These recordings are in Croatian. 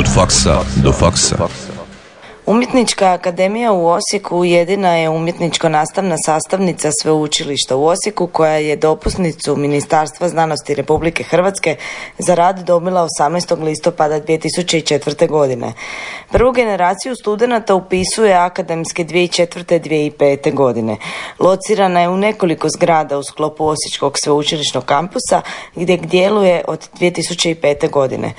Od faksa do faksa. Umjetnička akademija u Osijeku jedina je umjetničko-nastavna sastavnica sveučilišta u Osijeku koja je dopusnicu Ministarstva znanosti Republike Hrvatske za rad dobila 18. listopada 2004. godine. Prvu generaciju studenata upisuje akademske 2004. 2005. godine. Locirana je u nekoliko zgrada u sklopu Osječkog sveučilišnog kampusa gdje djeluje od 2005. godine.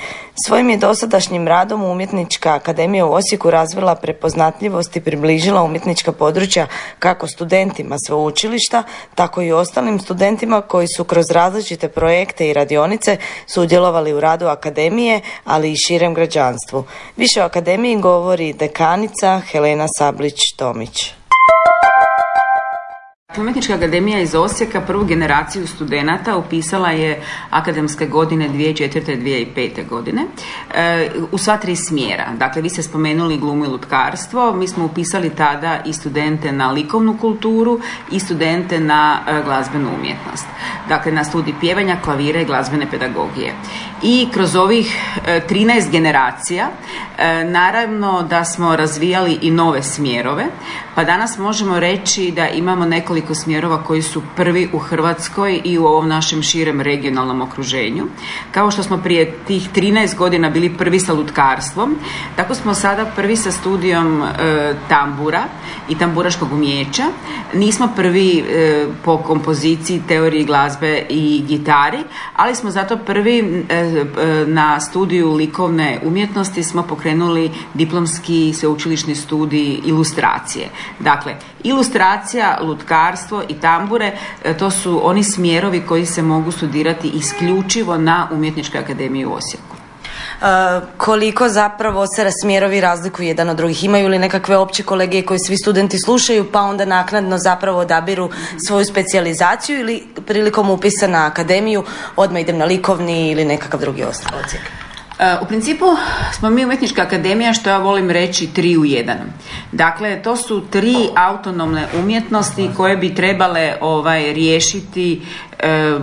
Svojim je dosadašnjim radom Umjetnička akademija u Osijeku razvila prepoznatljivost i približila umjetnička područja kako studentima sveučilišta, tako i ostalim studentima koji su kroz različite projekte i radionice sudjelovali u radu akademije, ali i širem građanstvu. Više o akademiji govori dekanica Helena Sablić-Tomić. Umjetnička akademija iz Osijeka prvu generaciju studenata upisala je akademske godine 2004. 2005. godine e, u sva tri smjera. Dakle, vi ste spomenuli glumu i lutkarstvo, mi smo upisali tada i studente na likovnu kulturu i studente na e, glazbenu umjetnost. Dakle, na studij pjevanja, klavira i glazbene pedagogije. I kroz ovih 13 e, generacija naravno da smo razvijali i nove smjerove, pa danas možemo reći da imamo nekoliko smjerova koji su prvi u Hrvatskoj i u ovom našem širem regionalnom okruženju. Kao što smo prije tih 13 godina bili prvi sa lutkarstvom, tako smo sada prvi sa studijom e, tambura i tamburaškog umjeća. Nismo prvi e, po kompoziciji, teoriji glazbe i gitari, ali smo zato prvi e, na studiju likovne umjetnosti smo pokrenuli diplomski sveučilišni studij ilustracije. Dakle, ilustracija, lutkarstvo i tambure, e, to su oni smjerovi koji se mogu studirati isključivo na Umjetničkoj akademiji u Osijeku. Uh, koliko zapravo se smjerovi razlikuju jedan od drugih? Imaju li nekakve opće kolegije koje svi studenti slušaju pa onda naknadno zapravo odabiru svoju specijalizaciju ili prilikom upisa na akademiju odmah idem na likovni ili nekakav drugi E, u principu smo mi umjetnička akademija, što ja volim reći, tri u jedan. Dakle, to su tri autonomne umjetnosti koje bi trebale ovaj, riješiti e,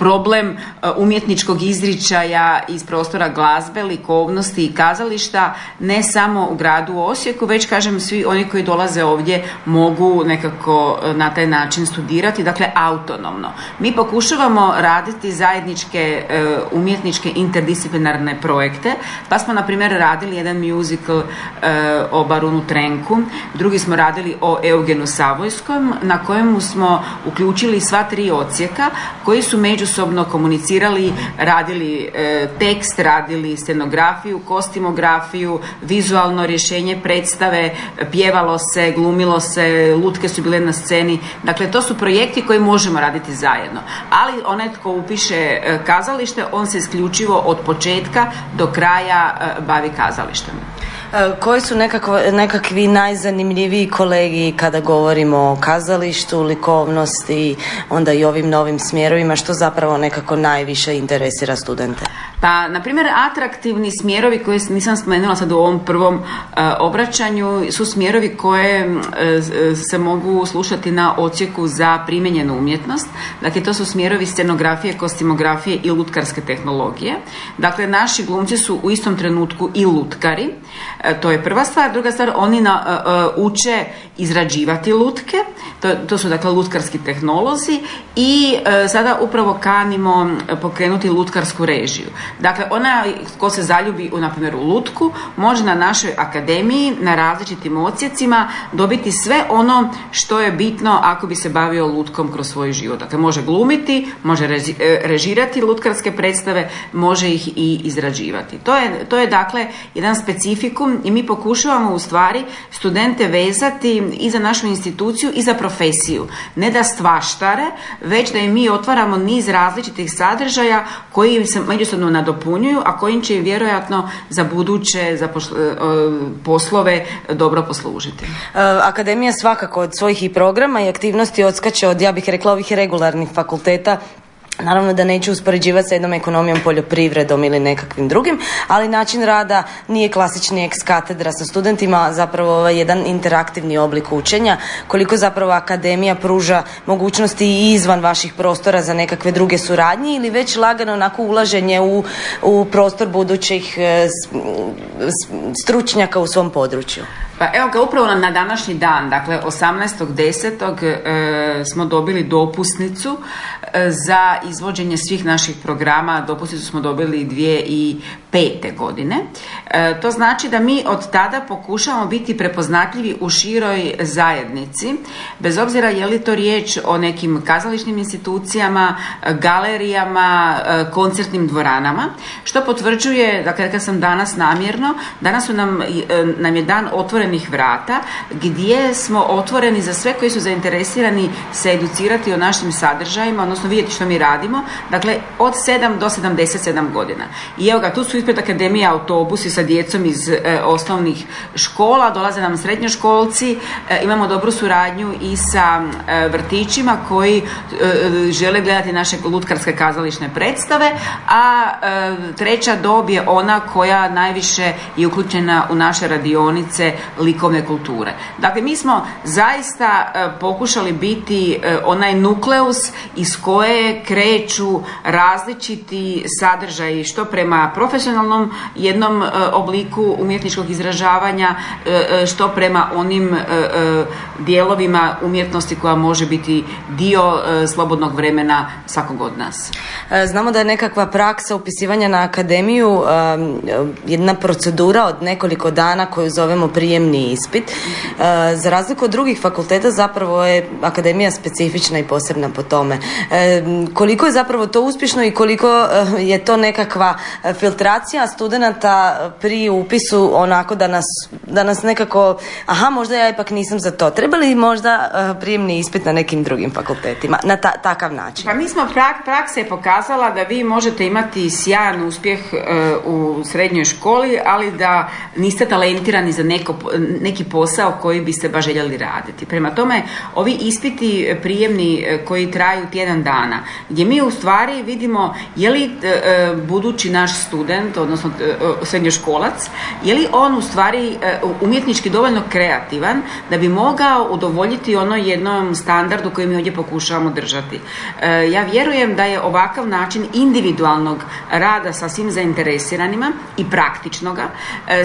problem e, umjetničkog izričaja iz prostora glazbe, likovnosti i kazališta ne samo u gradu Osijeku, već kažem svi oni koji dolaze ovdje mogu nekako e, na taj način studirati, dakle autonomno. Mi pokušavamo raditi zajedničke e, umjetničke interdisciplinarne projekte, pa smo na primjer radili jedan musical o Barunu Trenku, drugi smo radili o Eugenu Savojskom, na kojemu smo uključili sva tri ocijeka koji su među međusobno komunicirali, radili e, tekst, radili scenografiju, kostimografiju, vizualno rješenje predstave, pjevalo se, glumilo se, lutke su bile na sceni. Dakle, to su projekti koji možemo raditi zajedno. Ali onaj tko upiše e, kazalište, on se isključivo od početka do kraja e, bavi kazalištem. E, koji su nekakvi najzanimljiviji kolegi kada govorimo o kazalištu, likovnosti, onda i ovim novim smjerovima, što zapravo nekako najviše interesira studente? Pa, na primjer, atraktivni smjerovi koje nisam spomenula sad u ovom prvom e, obraćanju su smjerovi koje e, se mogu slušati na ocijeku za primjenjenu umjetnost. Dakle, to su smjerovi scenografije, kostimografije i lutkarske tehnologije. Dakle, naši glumci su u istom trenutku i lutkari. E, to je prva stvar. Druga stvar, oni na, uče izrađivati lutke. To, to su, dakle, lutkarski tehnolozi i sada upravo kanimo pokrenuti lutkarsku režiju. Dakle, ona ko se zaljubi u, na primjer, u lutku, može na našoj akademiji, na različitim ocijecima dobiti sve ono što je bitno ako bi se bavio lutkom kroz svoj život. Dakle, može glumiti, može e, režirati lutkarske predstave, može ih i izrađivati. To je, to je dakle jedan specifikum i mi pokušavamo u stvari studente vezati i za našu instituciju i za profesiju. Ne da stvaštare, već da im mi otvaramo niz različitih sadržaja koji se međusobno nadopunjuju, a kojim će vjerojatno za buduće za e, poslove dobro poslužiti. E, Akademija svakako od svojih i programa i aktivnosti odskače od, ja bih rekla, ovih regularnih fakulteta Naravno da neću uspoređivati sa jednom ekonomijom, poljoprivredom ili nekakvim drugim, ali način rada nije klasični ex katedra sa studentima, zapravo ovaj jedan interaktivni oblik učenja. Koliko zapravo akademija pruža mogućnosti i izvan vaših prostora za nekakve druge suradnje ili već lagano onako ulaženje u, u prostor budućih e, stručnjaka u svom području? Pa evo ga, upravo na današnji dan, dakle 18.10. E, smo dobili dopusnicu e, za izvođenje svih naših programa. Dopusnicu smo dobili dvije i pete godine. E, to znači da mi od tada pokušavamo biti prepoznatljivi u široj zajednici, bez obzira je li to riječ o nekim kazališnim institucijama, galerijama, e, koncertnim dvoranama, što potvrđuje, dakle kad sam danas namjerno, danas su nam, e, nam je dan otvorenih vrata, gdje smo otvoreni za sve koji su zainteresirani se educirati o našim sadržajima, odnosno vidjeti što mi radimo, dakle od 7 do 77 godina. I evo ga, tu su ispred akademije autobusi sa djecom iz e, osnovnih škola, dolaze nam srednjoškolci, e, imamo dobru suradnju i sa e, vrtićima koji žele gledati naše lutkarske kazališne predstave, a treća dob je ona koja najviše je uključena u naše radionice likovne kulture. Dakle, mi smo zaista pokušali biti onaj nukleus iz koje kreću različiti sadržaji što prema profesionalnom profesionalnom jednom e, obliku umjetničkog izražavanja e, e, što prema onim dijelovima umjetnosti koja može biti dio slobodnog vremena svakog od nas. Znamo da je nekakva praksa upisivanja na akademiju jedna procedura od nekoliko dana koju zovemo prijemni ispit. Za razliku od drugih fakulteta zapravo je akademija specifična i posebna po tome. Koliko je zapravo to uspješno i koliko je to nekakva filtracija motivacija studenata pri upisu onako da nas, da nas nekako, aha, možda ja ipak nisam za to. Treba li možda uh, prijemni ispit na nekim drugim fakultetima na takav način? Pa mi smo, praksa je pokazala da vi možete imati sjajan uspjeh eh, u srednjoj školi, ali da niste talentirani za neko, neki posao koji biste baš željeli raditi. Prema tome, ovi ispiti prijemni eh, koji traju tjedan dana, gdje mi u stvari vidimo je li budući naš student odnosno e, srednjoškolac, je li on u stvari e, umjetnički dovoljno kreativan da bi mogao udovoljiti ono jednom standardu koji mi ovdje pokušavamo držati. E, ja vjerujem da je ovakav način individualnog rada sa svim zainteresiranima i praktičnoga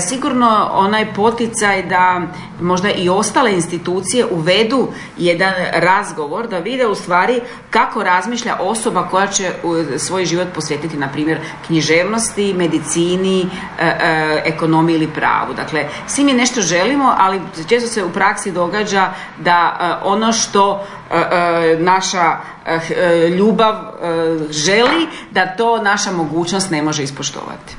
sigurno onaj poticaj da možda i ostale institucije uvedu jedan razgovor da vide u stvari kako razmišlja osoba koja će svoj život posvetiti na primjer književnosti, medicini, e, e, ekonomiji ili pravu. Dakle, svi mi nešto želimo, ali često se u praksi događa da e, ono što naša ljubav želi, da to naša mogućnost ne može ispoštovati.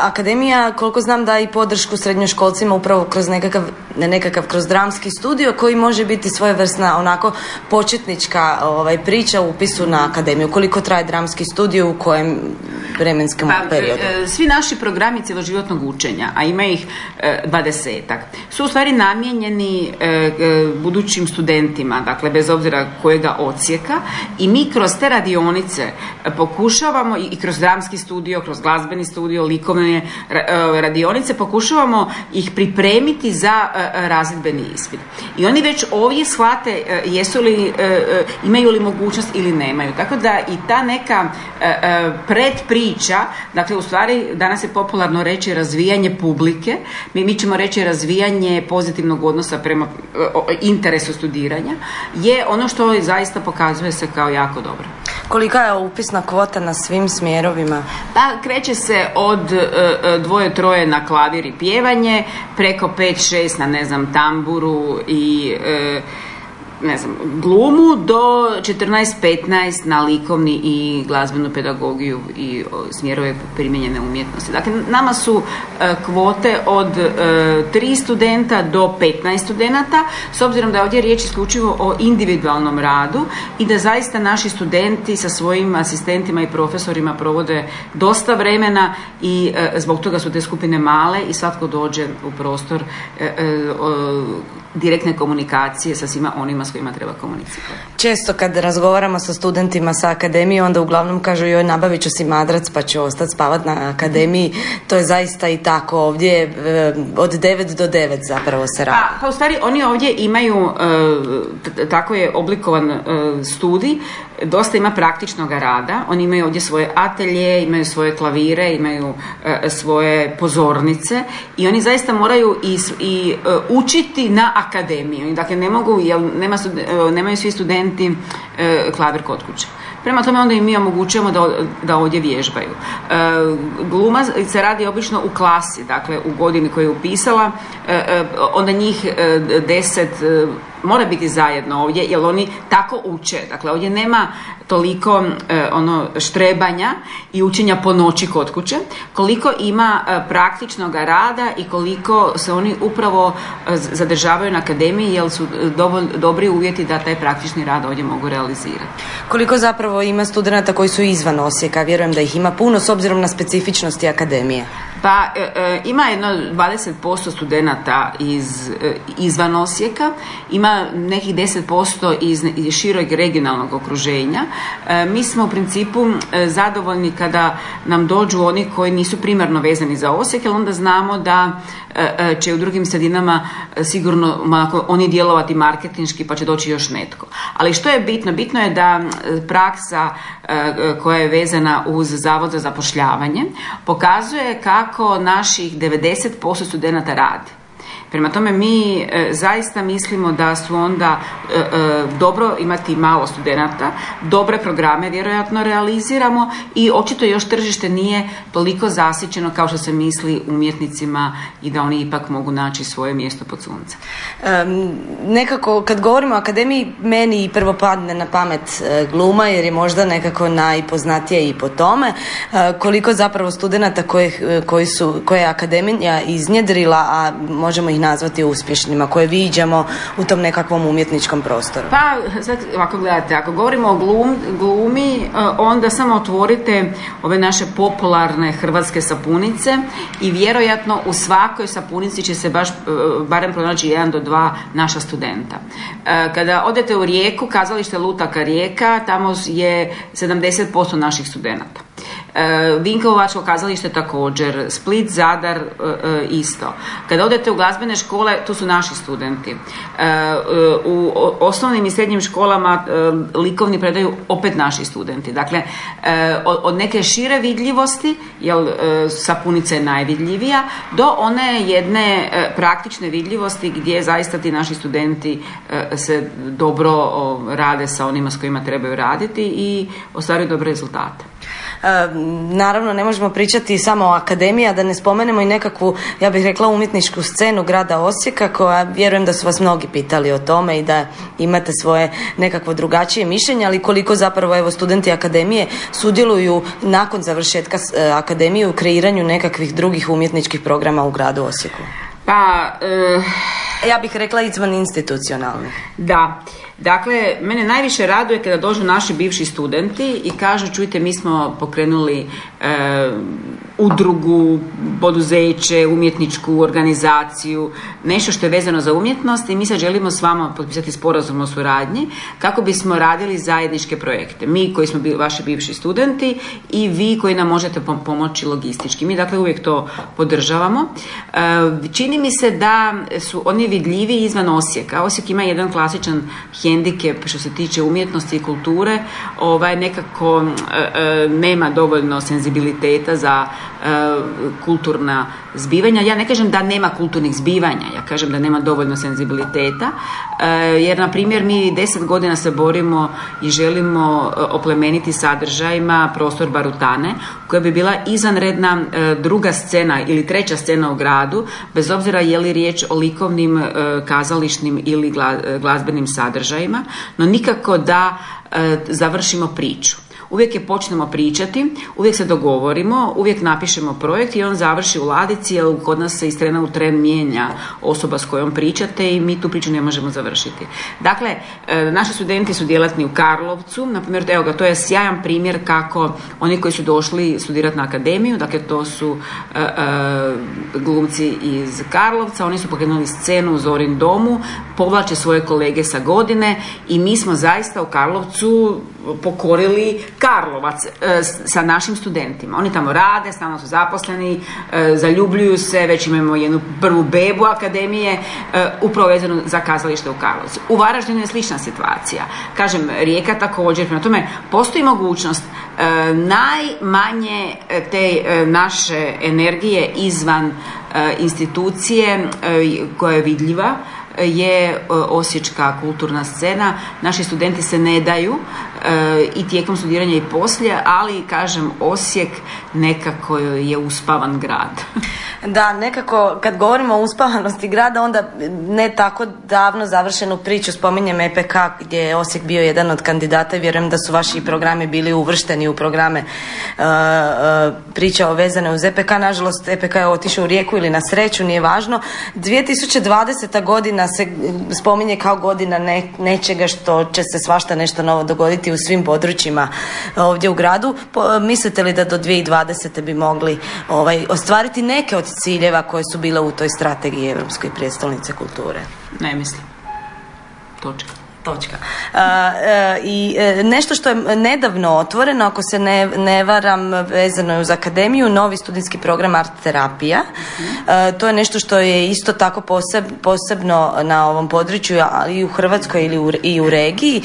Akademija, koliko znam, da i podršku srednjoškolcima upravo kroz nekakav, nekakav kroz dramski studio koji može biti svojevrsna onako početnička ovaj, priča u upisu na akademiju. Koliko traje dramski studio u kojem vremenskom pa, periodu? E, svi naši programi cjeloživotnog učenja, a ima ih e, dvadesetak, su u stvari namijenjeni budućim studentima, dakle bez obzira kojega ocijeka i mi kroz te radionice pokušavamo i kroz dramski studio, kroz glazbeni studio, likovne radionice pokušavamo ih pripremiti za razredbeni ispit. I oni već ovdje shvate jesu li, imaju li mogućnost ili nemaju. Tako da i ta neka predpriča, dakle u stvari danas je popularno reći razvijanje publike, mi, mi ćemo reći razvijanje pozitivnog odnosa prema interesu studiranja, je ono što zaista pokazuje se kao jako dobro. Kolika je upisna kvota na svim smjerovima? Pa kreće se od e, e, dvoje troje na klavir i pjevanje, preko pet šest na ne znam tamburu i e, ne znam, glumu do 14-15 na likovni i glazbenu pedagogiju i smjerove primijenjene umjetnosti. Dakle, nama su e, kvote od e, 3 studenta do 15 studenata, s obzirom da je ovdje riječ isključivo o individualnom radu i da zaista naši studenti sa svojim asistentima i profesorima provode dosta vremena i e, zbog toga su te skupine male i svatko dođe u prostor direktne komunikacije sa svima onima s kojima treba komunicirati. Često kad razgovaramo sa studentima sa akademije, onda uglavnom kažu joj nabavit ću si madrac pa ću ostati spavat na akademiji. To je zaista i tako ovdje e, od 9 do 9 zapravo se radi. Pa, pa u stvari oni ovdje imaju, e, tako je oblikovan e, studij, dosta ima praktičnog rada. Oni imaju ovdje svoje atelje, imaju svoje klavire, imaju svoje pozornice i oni zaista moraju i, i učiti na akademiji. Dakle, ne mogu, jer nema, nemaju svi studenti klavir kod kuće. Prema tome onda im mi omogućujemo da, da ovdje vježbaju. E, gluma se radi obično u klasi, dakle u godini koju je upisala, e, e, onda njih deset mora biti zajedno ovdje jer oni tako uče. Dakle, ovdje nema toliko e, ono štrebanja i učenja po noći kod kuće, koliko ima e, praktičnog rada i koliko se oni upravo e, zadržavaju na akademiji jer su dovolj, dobri uvjeti da taj praktični rad ovdje mogu realizirati. Koliko zapravo ima studenata koji su izvan Osijeka? Vjerujem da ih ima puno s obzirom na specifičnosti akademije. Pa e, e, ima jedno 20% studenata iz, e, izvan Osijeka, ima nekih 10% iz, iz širog regionalnog okruženja. mi smo u principu zadovoljni kada nam dođu oni koji nisu primarno vezani za Osijek, jer onda znamo da će u drugim sredinama sigurno oni djelovati marketinški pa će doći još netko. Ali što je bitno? Bitno je da praksa koja je vezana uz Zavod za zapošljavanje pokazuje kako naših 90% studenata radi. Prema tome mi e, zaista mislimo da su onda e, e, dobro imati malo studenata, dobre programe vjerojatno realiziramo i očito još tržište nije toliko zasićeno kao što se misli umjetnicima i da oni ipak mogu naći svoje mjesto pod suncem. nekako kad govorimo o akademiji meni prvo padne na pamet gluma jer je možda nekako najpoznatije i po tome koliko zapravo studenata koje, koji su, koje je akademija iznjedrila, a možemo nazvati uspješnima koje viđamo u tom nekakvom umjetničkom prostoru? Pa, sad, ako gledate, ako govorimo o glum, glumi, e, onda samo otvorite ove naše popularne hrvatske sapunice i vjerojatno u svakoj sapunici će se baš e, barem pronaći jedan do dva naša studenta. E, kada odete u Rijeku, kazalište Lutaka Rijeka, tamo je 70% naših studenata. E, Vinkovačko kazalište također, Split, Zadar e, e, isto. Kada odete u glazbene škole, tu su naši studenti. U osnovnim i srednjim školama likovni predaju opet naši studenti. Dakle, od neke šire vidljivosti, jer sapunica je najvidljivija, do one jedne praktične vidljivosti gdje zaista ti naši studenti se dobro rade sa onima s kojima trebaju raditi i ostvaruju dobre rezultate. Naravno, ne možemo pričati samo o akademiji, a da ne spomenemo i nekakvu, ja bih rekla, umjetničku scenu grada Osijeka, koja vjerujem da su vas mnogi pitali o tome i da imate svoje nekakvo drugačije mišljenje, ali koliko zapravo evo studenti akademije sudjeluju nakon završetka e, akademije u kreiranju nekakvih drugih umjetničkih programa u gradu Osijeku. Pa, e, ja bih rekla izvan institucionalni. Da. Dakle, mene najviše raduje kada dođu naši bivši studenti i kažu, čujte, mi smo pokrenuli udrugu, poduzeće, umjetničku organizaciju, nešto što je vezano za umjetnost i mi sad želimo s vama potpisati sporazum o suradnji kako bismo radili zajedničke projekte. Mi koji smo bili vaši bivši studenti i vi koji nam možete pomoći logistički. Mi dakle uvijek to podržavamo. E, čini mi se da su oni vidljivi izvan Osijeka. Osijek ima jedan klasičan hendikep što se tiče umjetnosti i kulture, ovaj nekako e, e, nema dovoljno senzibiliteta za kulturna zbivanja. Ja ne kažem da nema kulturnih zbivanja, ja kažem da nema dovoljno senzibiliteta, jer na primjer mi deset godina se borimo i želimo oplemeniti sadržajima prostor Barutane, koja bi bila izanredna druga scena ili treća scena u gradu, bez obzira je li riječ o likovnim, kazališnim ili glazbenim sadržajima no nikako da završimo priču. Uvijek je počnemo pričati, uvijek se dogovorimo, uvijek napišemo projekt i on završi u ladici jer kod nas se iz trena u tren mijenja osoba s kojom pričate i mi tu priču ne možemo završiti. Dakle, e, naši studenti su djelatni u Karlovcu, na primjer, evo ga, to je sjajan primjer kako oni koji su došli studirati na akademiju, dakle to su e, e, glumci iz Karlovca, oni su pokrenuli scenu u Zorin domu, povlače svoje kolege sa godine i mi smo zaista u Karlovcu pokorili Karlovac e, sa našim studentima. Oni tamo rade, stalno su zaposleni, e, zaljubljuju se, već imamo jednu prvu bebu akademije, e, upravo za kazalište u Karlovcu. U Varaždinu je slična situacija. Kažem, Rijeka također, prema tome postoji mogućnost najmanje te naše energije izvan institucije koja je vidljiva je osječka kulturna scena. Naši studenti se ne daju E, i tijekom studiranja i poslije, ali kažem Osijek nekako je uspavan grad. Da, nekako kad govorimo o uspavanosti grada, onda ne tako davno završenu priču spominjem EPK gdje je Osijek bio jedan od kandidata i vjerujem da su vaši programi bili uvršteni u programe uh, priča o vezane uz EPK. Nažalost, EPK je otišao u rijeku ili na sreću, nije važno. 2020. godina se spominje kao godina nečega što će se svašta nešto novo dogoditi u svim područjima ovdje u gradu. Mislite li da do 2020. bi mogli ovaj, ostvariti neke od ciljeva koje su bile u toj strategiji Europske prijestolnice kulture? Ne mislim. Točka. Točka. I e, nešto što je nedavno otvoreno, ako se ne, ne varam, vezano je uz akademiju, novi studijski program art terapija. to je nešto što je isto tako posebno na ovom području, ali i u Hrvatskoj ili u, i u regiji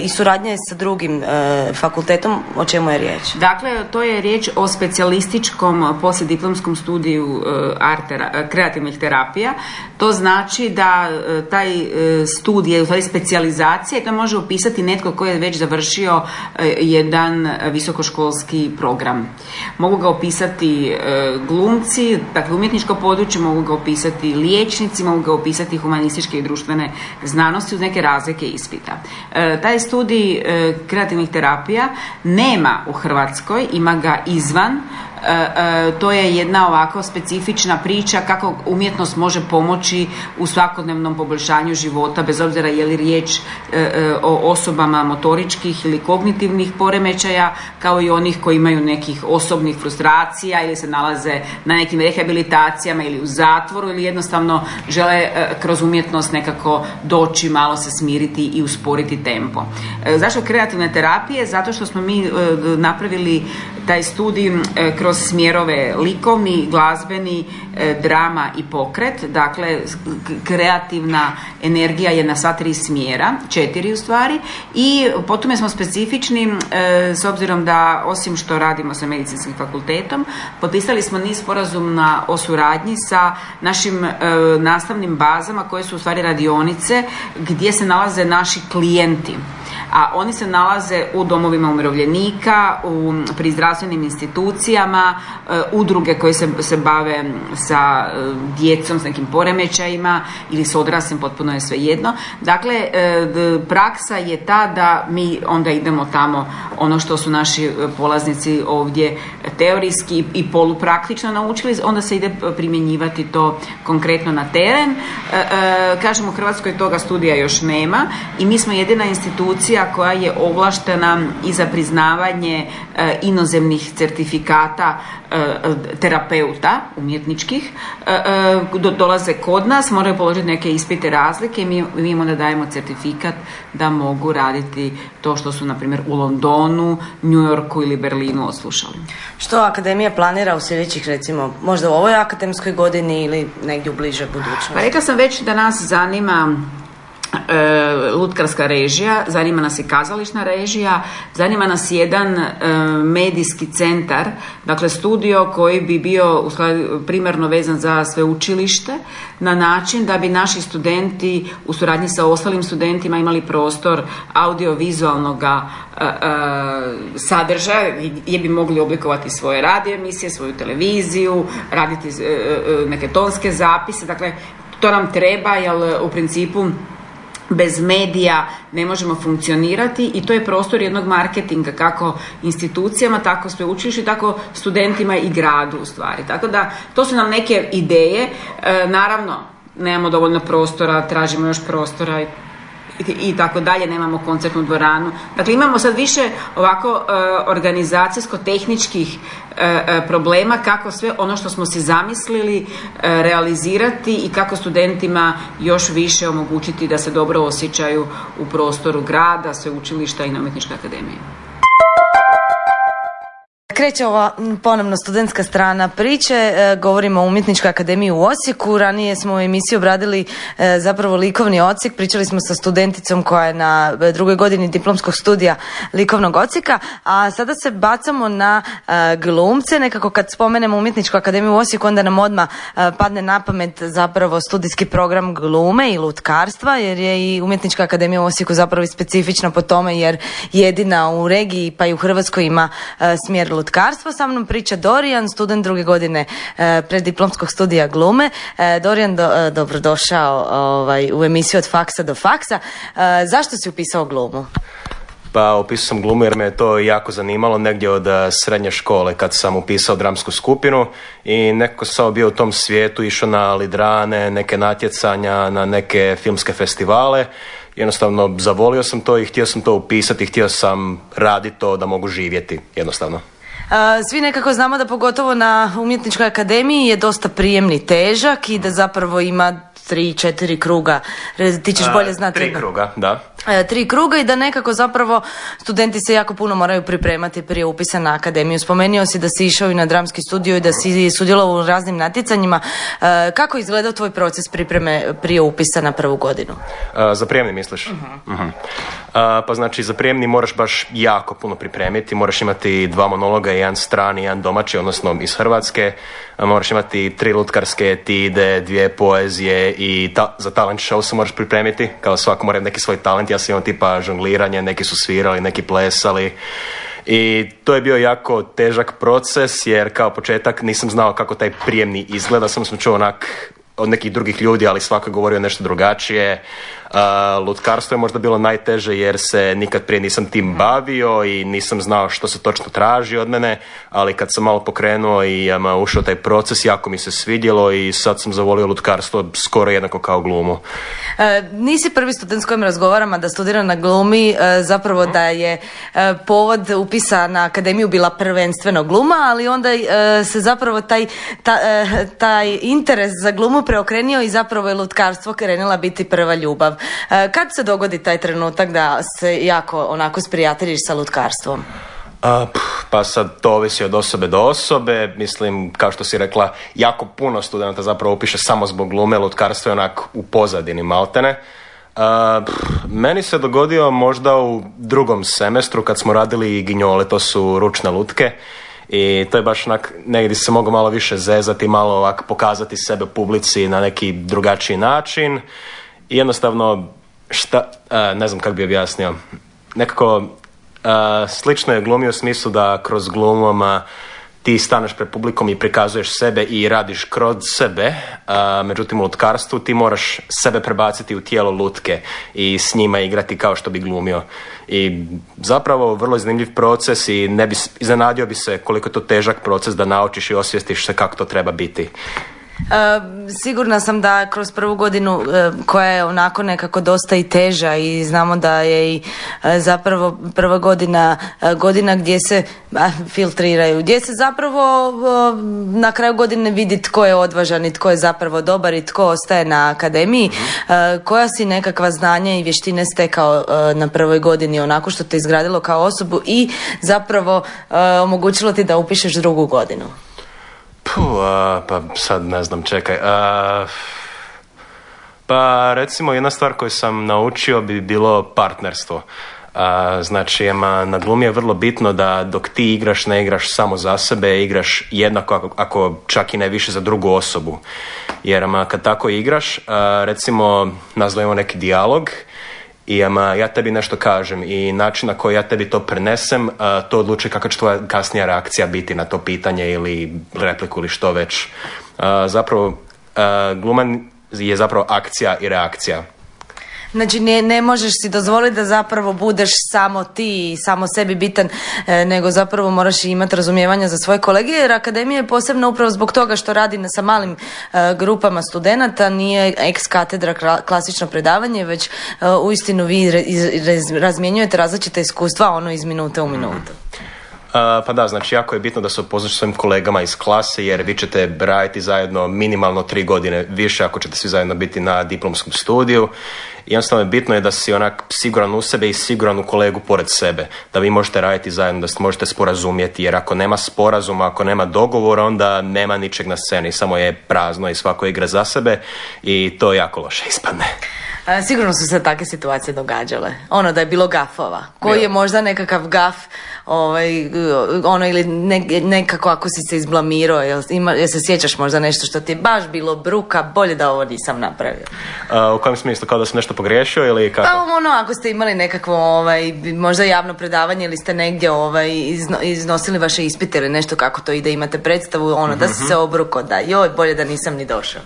i suradnja je sa drugim e, fakultetom. O čemu je riječ? Dakle, to je riječ o specijalističkom poslijediplomskom studiju e, art kreativnih terapija. To znači da taj studij je u stvari specijalizacija to može upisati netko koji je već završio e, jedan visokoškolski program. Mogu ga opisati e, glumci, dakle umjetničko područje, mogu ga opisati liječnici, mogu ga opisati humanističke i društvene znanosti uz neke razlike ispita. E, taj studij kreativnih terapija nema u Hrvatskoj, ima ga izvan to je jedna ovako specifična priča kako umjetnost može pomoći u svakodnevnom poboljšanju života bez obzira je li riječ e, o osobama motoričkih ili kognitivnih poremećaja kao i onih koji imaju nekih osobnih frustracija ili se nalaze na nekim rehabilitacijama ili u zatvoru ili jednostavno žele kroz umjetnost nekako doći malo se smiriti i usporiti tempo. Zašto kreativne terapije? Zato što smo mi napravili taj studij kroz kroz smjerove likovni, glazbeni, e, drama i pokret. Dakle, kreativna energija je na sva tri smjera, četiri u stvari. I potom smo specifični e, s obzirom da osim što radimo sa medicinskim fakultetom, potpisali smo niz sporazumna o suradnji sa našim e, nastavnim bazama koje su u stvari radionice gdje se nalaze naši klijenti a oni se nalaze u domovima umirovljenika, u, pri zdravstvenim institucijama, e, udruge koje se, se bave sa e, djecom, s nekim poremećajima ili s odraslim, potpuno je svejedno. Dakle, e, praksa je ta da mi onda idemo tamo ono što su naši polaznici ovdje teorijski i polupraktično naučili, onda se ide primjenjivati to konkretno na teren. Kažem, u Hrvatskoj toga studija još nema i mi smo jedina institucija koja je ovlaštena i za priznavanje e, inozemnih certifikata e, terapeuta umjetničkih e, dolaze kod nas, moraju položiti neke ispite razlike i mi, mi im onda dajemo certifikat da mogu raditi to što su na primjer u Londonu, New Yorku ili Berlinu oslušali. Što Akademija planira u sljedećih recimo možda u ovoj akademskoj godini ili negdje u bliže budućnosti? Pa rekla sam već da nas zanima lutkarska režija, zanima nas i kazališna režija, zanima nas jedan e, medijski centar, dakle studio koji bi bio primarno vezan za sveučilište na način da bi naši studenti u suradnji sa ostalim studentima imali prostor audiovizualnog e, sadržaja gdje bi mogli oblikovati svoje radio emisije, svoju televiziju, raditi neke tonske zapise, dakle to nam treba jer u principu bez medija ne možemo funkcionirati i to je prostor jednog marketinga kako institucijama, tako sveučilištu, tako studentima i gradu u stvari. Tako da to su nam neke ideje. E, naravno, nemamo dovoljno prostora, tražimo još prostora i tako dalje, nemamo koncertnu dvoranu. Dakle, imamo sad više ovako e, organizacijsko-tehničkih e, e, problema kako sve ono što smo si zamislili realizirati i kako studentima još više omogućiti da se dobro osjećaju u prostoru grada, sveučilišta i na umjetničke akademije kreće ova ponovno studentska strana priče. E, govorimo o Umjetničkoj akademiji u Osijeku. Ranije smo u emisiji obradili e, zapravo likovni odsjek. Pričali smo sa studenticom koja je na e, drugoj godini diplomskog studija likovnog odsjeka. A sada se bacamo na glumce. Nekako kad spomenemo Umjetničku akademiju u Osijeku onda nam odmah padne na pamet zapravo studijski program glume i lutkarstva jer je i Umjetnička akademija u Osijeku zapravo i specifična po tome jer jedina u regiji pa i u Hrvatskoj ima smjer lutkarstvo. Sa mnom priča Dorijan, student druge godine e, preddiplomskog studija glume. E, Dorijan, do, e, dobrodošao ovaj, u emisiju od faksa do faksa. Zašto si upisao glumu? Pa upisao sam glumu jer me je to jako zanimalo negdje od srednje škole kad sam upisao dramsku skupinu i nekako sam bio u tom svijetu, išao na lidrane, neke natjecanja, na neke filmske festivale. Jednostavno zavolio sam to i htio sam to upisati, htio sam raditi to da mogu živjeti jednostavno. Svi nekako znamo da pogotovo na umjetničkoj akademiji je dosta prijemni težak i da zapravo ima tri, četiri kruga. Ti ćeš bolje znati. Tri kruga, da. E, tri kruga i da nekako zapravo studenti se jako puno moraju pripremati prije upisa na akademiju. Spomenio si da si išao i na dramski studio i da si sudjelovao u raznim natjecanjima. E, kako je izgledao tvoj proces pripreme prije upisa na prvu godinu? E, za prijemni misliš? uh pa znači za prijemni moraš baš jako puno pripremiti. Moraš imati dva monologa, jedan strani, jedan domaći, odnosno iz Hrvatske. Moraš imati tri lutkarske etide, dvije poezije i ta, za talent show se moraš pripremiti. Kao svako mora neki svoj talent ja sam imao tipa žongliranje, neki su svirali, neki plesali. I to je bio jako težak proces jer kao početak nisam znao kako taj prijemni izgleda, sam sam čuo onak od nekih drugih ljudi, ali svako govorio nešto drugačije. Lutkarstvo je možda bilo najteže jer se nikad prije nisam tim bavio i nisam znao što se točno traži od mene, ali kad sam malo pokrenuo i ušao taj proces, jako mi se svidjelo i sad sam zavolio lutkarstvo skoro jednako kao glumu. E, nisi prvi student s kojim razgovaram, a da studira na glumi, e, zapravo da je e, povod upisa na akademiju bila prvenstveno gluma, ali onda se zapravo taj, taj interes za glumu preokrenio i zapravo je lutkarstvo krenula biti prva ljubav. E, kad se dogodi taj trenutak da se jako onako sprijateljiš sa lutkarstvom? pa sad to ovisi od osobe do osobe. Mislim, kao što si rekla, jako puno studenta zapravo upiše samo zbog glume, lutkarstvo je onak u pozadini maltene. meni se dogodio možda u drugom semestru kad smo radili ginjole, to su ručne lutke i to je baš onak negdje se mogu malo više zezati, malo ovak pokazati sebe publici na neki drugačiji način jednostavno šta, ne znam kako bi objasnio, nekako slično je glumio u smislu da kroz glumama ti staneš pred publikom i prikazuješ sebe i radiš kroz sebe, međutim u lutkarstvu ti moraš sebe prebaciti u tijelo lutke i s njima igrati kao što bi glumio. I zapravo vrlo zanimljiv proces i ne bi, iznenadio bi se koliko je to težak proces da naučiš i osvijestiš se kako to treba biti. E, sigurna sam da kroz prvu godinu e, koja je onako nekako dosta i teža i znamo da je i e, zapravo prva godina godina gdje se filtriraju, gdje se zapravo na kraju godine vidi tko je odvažan i tko je zapravo dobar i tko ostaje na akademiji. Koja si nekakva znanja i vještine stekao na prvoj godini onako što te izgradilo kao osobu i zapravo omogućilo ti da upišeš drugu godinu? Puh, pa sad ne znam, čekaj. pa recimo jedna stvar koju sam naučio bi bilo partnerstvo. A, znači, na glumi je vrlo bitno da dok ti igraš, ne igraš samo za sebe, igraš jednako ako, ako čak i ne više za drugu osobu. Jer kad tako igraš, recimo nazvajmo neki dijalog i ama, ja tebi nešto kažem i način na koji ja tebi to prenesem, to odlučuje kakva će tvoja kasnija reakcija biti na to pitanje ili repliku ili što već. zapravo, gluman je zapravo akcija i reakcija. Znači ne, ne možeš si dozvoliti da zapravo budeš samo ti i samo sebi bitan, e, nego zapravo moraš imati razumijevanja za svoje kolege, jer akademija je posebna upravo zbog toga što radi sa malim e, grupama studenata, nije ex katedra klasično predavanje, već e, uistinu vi razmjenjujete različite iskustva ono iz minute u minutu. Pa da, znači jako je bitno da se upoznaš svojim kolegama iz klase jer vi ćete raditi zajedno minimalno tri godine više ako ćete svi zajedno biti na diplomskom studiju jednostavno je bitno je da si onak siguran u sebe i siguran u kolegu pored sebe, da vi možete raditi zajedno, da se možete sporazumjeti, jer ako nema sporazuma, ako nema dogovora, onda nema ničeg na sceni, samo je prazno i svako igra za sebe i to jako loše ispadne. Sigurno su se takve situacije događale. Ono da je bilo gafova. Koji je možda nekakav gaf ovaj, ono ili nekako ako si se izblamirao, jel, ima, jel se sjećaš možda nešto što ti je baš bilo bruka, bolje da ovo nisam napravio. u kojem smislu, kao da sam nešto pogriješio ili kako? Pa ono, ako ste imali nekakvo ovaj, možda javno predavanje ili ste negdje ovaj, iznosili vaše ispite ili nešto kako to ide, imate predstavu, ono, da se mhm. se obruko, da joj, bolje da nisam ni došao.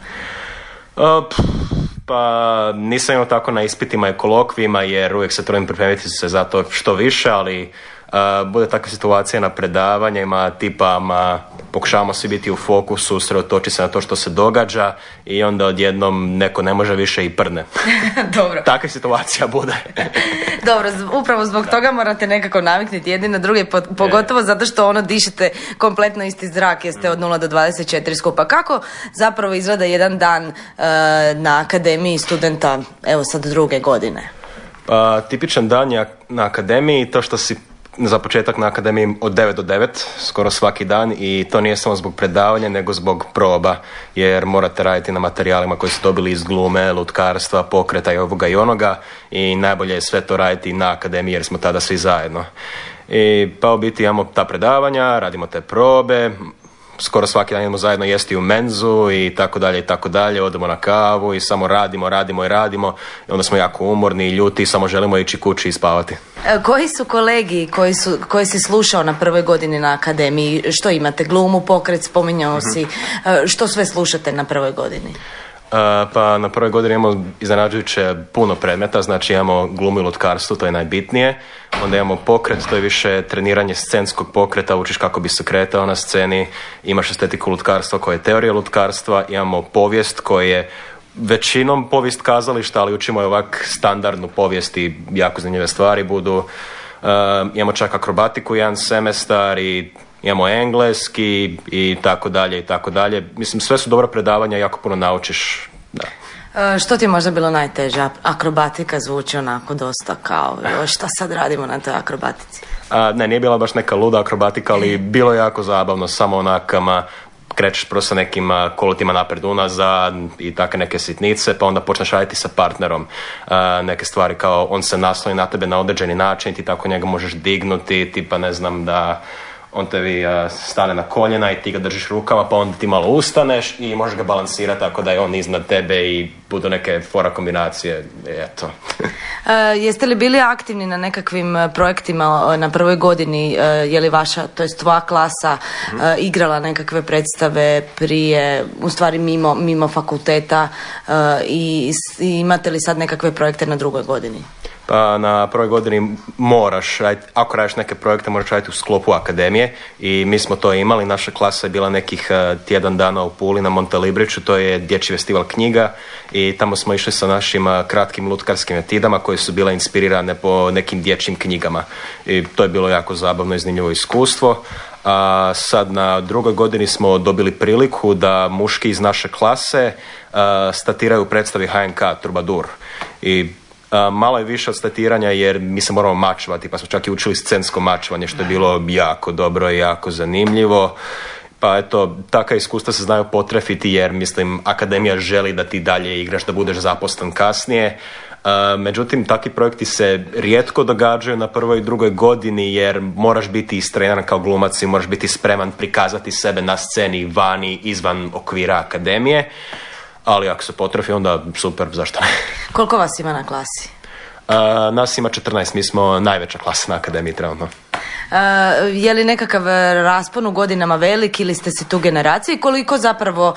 Pa nisam imao tako na ispitima i kolokvijima jer uvijek se trudim pripremiti se za to što više, ali bude takva situacija na predavanjima tipa ma, pokušavamo svi biti u fokusu, sredotoči se na to što se događa i onda odjednom neko ne može više i prne. Dobro. Takva situacija bude. Dobro, upravo zbog toga morate nekako naviknuti jedni na druge, pogotovo zato što ono dišete kompletno isti zrak, jeste od 0 do 24 skupa. Kako zapravo izgleda jedan dan e, na akademiji studenta, evo sad druge godine? Pa, tipičan dan je na akademiji to što si za početak na akademiji od 9 do 9, skoro svaki dan i to nije samo zbog predavanja, nego zbog proba, jer morate raditi na materijalima koji su dobili iz glume, lutkarstva, pokreta i ovoga i onoga i najbolje je sve to raditi na akademiji jer smo tada svi zajedno. I pa u biti imamo ta predavanja, radimo te probe, skoro svaki dan idemo zajedno jesti u menzu i tako dalje i tako dalje, odemo na kavu i samo radimo, radimo i radimo i onda smo jako umorni i ljuti i samo želimo ići kući i spavati. E, koji su kolegi koji, su, koji si slušao na prvoj godini na akademiji? Što imate? Glumu, pokret, spominjao mhm. si. E, što sve slušate na prvoj godini? Pa na prvoj godini imamo iznenađujuće puno predmeta, znači imamo glumu i lutkarstvo, to je najbitnije. Onda imamo pokret, to je više treniranje scenskog pokreta, učiš kako bi se kretao na sceni. Imaš estetiku lutkarstva koja je teorija lutkarstva. Imamo povijest koja je većinom povijest kazališta, ali učimo je ovak standardnu povijest i jako zanimljive stvari budu. imamo čak akrobatiku jedan semestar i imamo engleski i tako dalje i tako dalje. Mislim, sve su dobra predavanja, jako puno naučiš. Da. E, što ti je možda bilo najteže? Akrobatika zvuči onako dosta kao, šta sad radimo na toj akrobatici? A, ne, nije bila baš neka luda akrobatika, ali bilo je jako zabavno, samo onakama krećeš prvo sa nekim kolotima napred unazad i takve neke sitnice, pa onda počneš raditi sa partnerom neke stvari kao on se nasloni na tebe na određeni način, ti tako njega možeš dignuti, tipa ne znam da on tebi uh, stane na koljena i ti ga držiš rukama, pa onda ti malo ustaneš i možeš ga balansirati tako da je on iznad tebe i budu neke fora kombinacije. Eto. uh, jeste li bili aktivni na nekakvim e, projektima na prvoj godini? je li vaša, to jest tvoja klasa uh, igrala nekakve predstave prije, u stvari mimo, mimo fakulteta i, i imate li sad nekakve projekte na drugoj godini? Pa na prvoj godini moraš, ako radiš neke projekte, moraš raditi u sklopu akademije i mi smo to imali. Naša klasa je bila nekih e, tjedan dana u Puli na Montelibriću, to je dječji festival knjiga i tamo smo išli sa našim e, kratkim lutkarskim etidama koje su bile inspirirane po nekim dječjim knjigama i to je bilo jako zabavno i zanimljivo iskustvo. A sad na drugoj godini smo dobili priliku da muški iz naše klase uh, statiraju u predstavi HNK Trubadur i malo je više od statiranja jer mi se moramo mačvati, pa smo čak i učili scensko mačvanje što je bilo jako dobro i jako zanimljivo. Pa eto, takva iskustva se znaju potrefiti jer mislim akademija želi da ti dalje igraš, da budeš zaposlen kasnije. međutim, takvi projekti se rijetko događaju na prvoj i drugoj godini jer moraš biti istrenan kao glumac i moraš biti spreman prikazati sebe na sceni vani izvan okvira akademije ali ako se potrefi onda super, zašto ne. Koliko vas ima na klasi? Uh, nas ima 14, mi smo najveća klasa na akademiji trenutno. je li nekakav raspon u godinama velik ili ste si tu generaciji? Koliko zapravo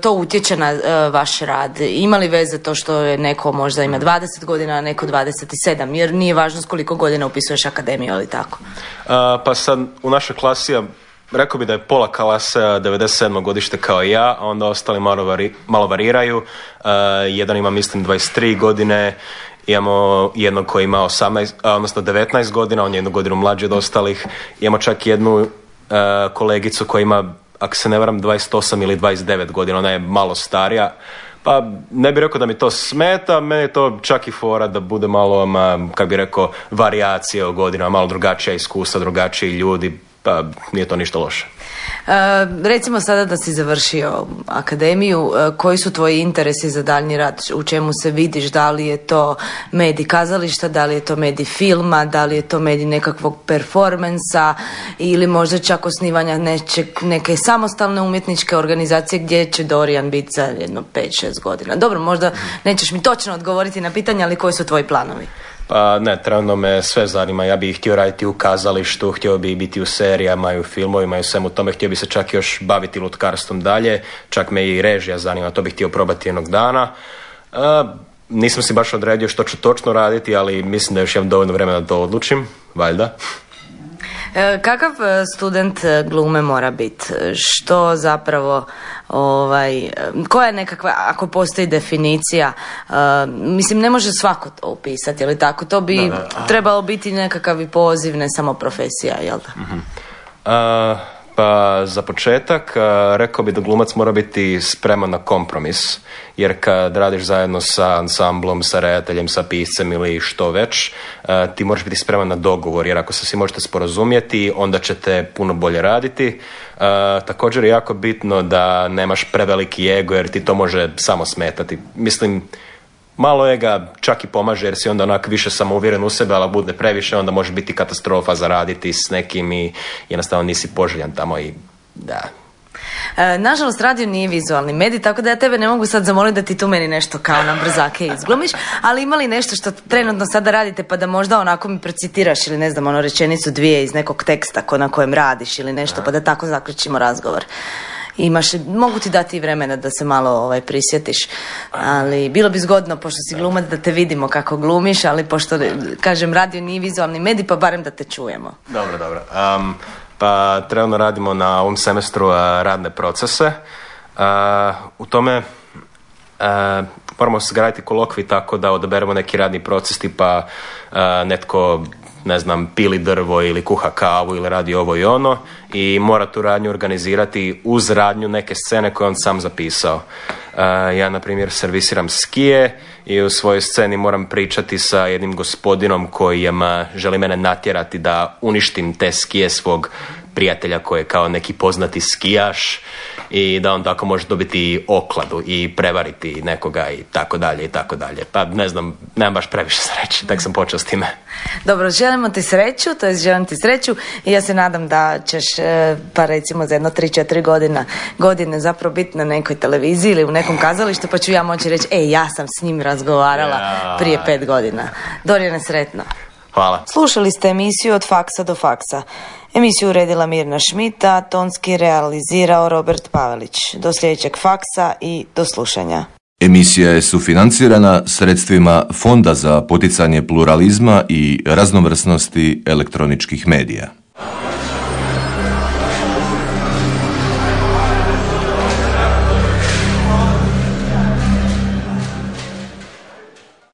to utječe na vaš rad? Ima li veze to što je neko možda ima 20 godina, a neko 27? Jer nije važno s koliko godina upisuješ akademiju, ali tako? pa sad u našoj klasi rekao bi da je pola klase 97. godište kao ja, a onda ostali malo, vari, malo variraju. Uh, jedan ima, mislim, 23 godine, imamo jednog koji ima 18, odnosno 19 godina, on je jednu godinu mlađi od ostalih. Imamo čak jednu uh, kolegicu koja ima, ako se ne varam, 28 ili 29 godina, ona je malo starija. Pa ne bih rekao da mi to smeta, meni je to čak i fora da bude malo, kako bi rekao, varijacije o godinama, malo drugačija iskustva, drugačiji ljudi, pa nije to ništa loše. E, recimo sada da si završio akademiju, e, koji su tvoji interesi za daljnji rad? U čemu se vidiš? Da li je to medij kazališta, da li je to medij filma, da li je to medij nekakvog performansa ili možda čak osnivanja neke samostalne umjetničke organizacije gdje će Dorijan biti za jedno 5-6 godina? Dobro, možda nećeš mi točno odgovoriti na pitanje, ali koji su tvoji planovi? Pa ne, trenutno me sve zanima. Ja bih htio raditi u kazalištu, htio bih biti u serijama i u filmovima i svemu tome. Htio bih se čak još baviti lutkarstvom dalje. Čak me i režija zanima, to bih htio probati jednog dana. nisam si baš odredio što ću točno raditi, ali mislim da još imam dovoljno vremena da to odlučim, valjda. E, kakav e, student e, glume mora biti? Što zapravo, ovaj, koja je nekakva, ako postoji definicija, mislim ne može svako to upisati, ali tako, to bi trebalo biti nekakav i poziv, ne samo profesija, jel da? uh pa za početak rekao bi da glumac mora biti spreman na kompromis, jer kad radiš zajedno sa ansamblom, sa redateljem, sa piscem ili što već, ti moraš biti spreman na dogovor, jer ako se svi možete sporazumjeti, onda ćete puno bolje raditi. Također je jako bitno da nemaš preveliki ego, jer ti to može samo smetati. Mislim, malo je ga čak i pomaže jer si onda onak više samouvjeren u sebe, ali bude previše, onda može biti katastrofa za raditi s nekim i jednostavno nisi poželjan tamo i da. E, nažalost, radio nije vizualni medij, tako da ja tebe ne mogu sad zamoliti da ti tu meni nešto kao na brzake izglumiš, ali ima li nešto što trenutno sada radite pa da možda onako mi precitiraš ili ne znam, ono rečenicu dvije iz nekog teksta ko na kojem radiš ili nešto, pa da tako zaključimo razgovor imaš, mogu ti dati vremena da se malo ovaj, prisjetiš, ali bilo bi zgodno, pošto si glumac, da te vidimo kako glumiš, ali pošto, kažem, radio nije vizualni medij, pa barem da te čujemo. Dobro, dobro. Um, pa trenutno radimo na ovom semestru radne procese. Uh, u tome uh, moramo graditi kolokvi tako da odaberemo neki radni proces tipa netko ne znam, pili drvo ili kuha kavu ili radi ovo i ono i mora tu radnju organizirati uz radnju neke scene koje on sam zapisao. Uh, ja, na primjer, servisiram skije i u svojoj sceni moram pričati sa jednim gospodinom koji želi mene natjerati da uništim te skije svog prijatelja koji je kao neki poznati skijaš i da on tako može dobiti okladu i prevariti nekoga i tako dalje i tako dalje. Pa ne znam, nemam baš previše sreće, tak sam počeo s time. Dobro, želimo ti sreću, to je želim ti sreću i ja se nadam da ćeš e, pa recimo za jedno 3-4 godina godine zapravo biti na nekoj televiziji ili u nekom kazalištu pa ću ja moći reći, e ja sam s njim razgovarala prije pet godina. Dorjene sretno. Hvala. Slušali ste emisiju od faksa do faksa. Emisiju uredila Mirna Šmita, tonski realizirao Robert Pavelić. Do sljedećeg faksa i do slušanja. Emisija je sufinancirana sredstvima Fonda za poticanje pluralizma i raznovrsnosti elektroničkih medija.